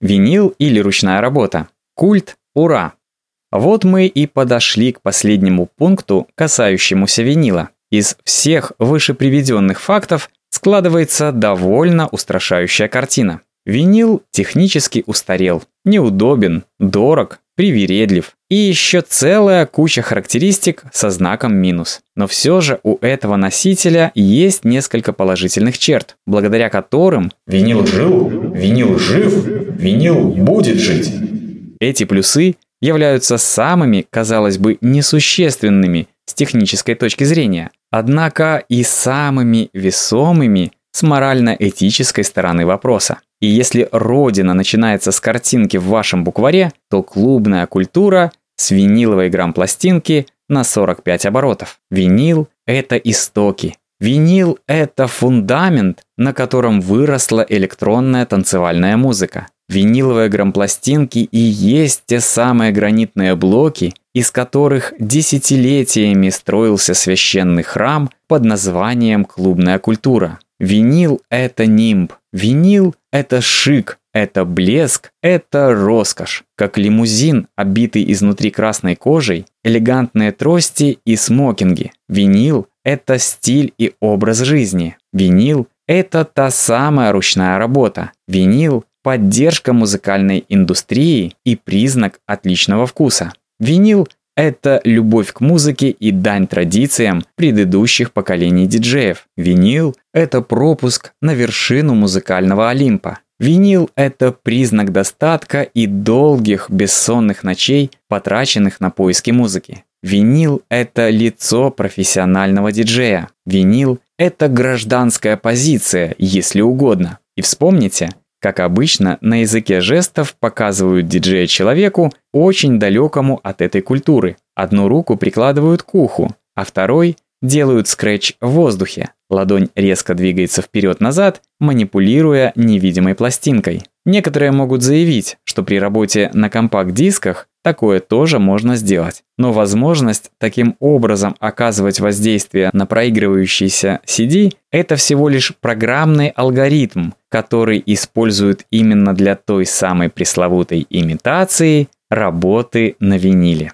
Винил или ручная работа? Культ? Ура! Вот мы и подошли к последнему пункту, касающемуся винила. Из всех выше приведенных фактов складывается довольно устрашающая картина. Винил технически устарел, неудобен, дорог, привередлив. И еще целая куча характеристик со знаком минус. Но все же у этого носителя есть несколько положительных черт, благодаря которым винил жил, винил жив, винил будет жить. Эти плюсы являются самыми, казалось бы, несущественными с технической точки зрения, однако и самыми весомыми с морально-этической стороны вопроса. И если родина начинается с картинки в вашем букваре, то клубная культура с виниловой грамм-пластинки на 45 оборотов. Винил – это истоки. Винил – это фундамент, на котором выросла электронная танцевальная музыка. Виниловые грампластинки и есть те самые гранитные блоки, из которых десятилетиями строился священный храм под названием «Клубная культура». Винил – это нимб, винил – это шик, это блеск, это роскошь. Как лимузин, обитый изнутри красной кожей, элегантные трости и смокинги. Винил – это стиль и образ жизни. Винил – это та самая ручная работа. Винил поддержка музыкальной индустрии и признак отличного вкуса. Винил – это любовь к музыке и дань традициям предыдущих поколений диджеев. Винил – это пропуск на вершину музыкального Олимпа. Винил – это признак достатка и долгих бессонных ночей, потраченных на поиски музыки. Винил – это лицо профессионального диджея. Винил – это гражданская позиция, если угодно. И вспомните, как обычно, на языке жестов показывают диджея человеку, очень далекому от этой культуры. Одну руку прикладывают к уху, а второй делают скретч в воздухе. Ладонь резко двигается вперед-назад, манипулируя невидимой пластинкой. Некоторые могут заявить, что при работе на компакт-дисках такое тоже можно сделать. Но возможность таким образом оказывать воздействие на проигрывающийся CD – это всего лишь программный алгоритм, который используют именно для той самой пресловутой имитации работы на виниле.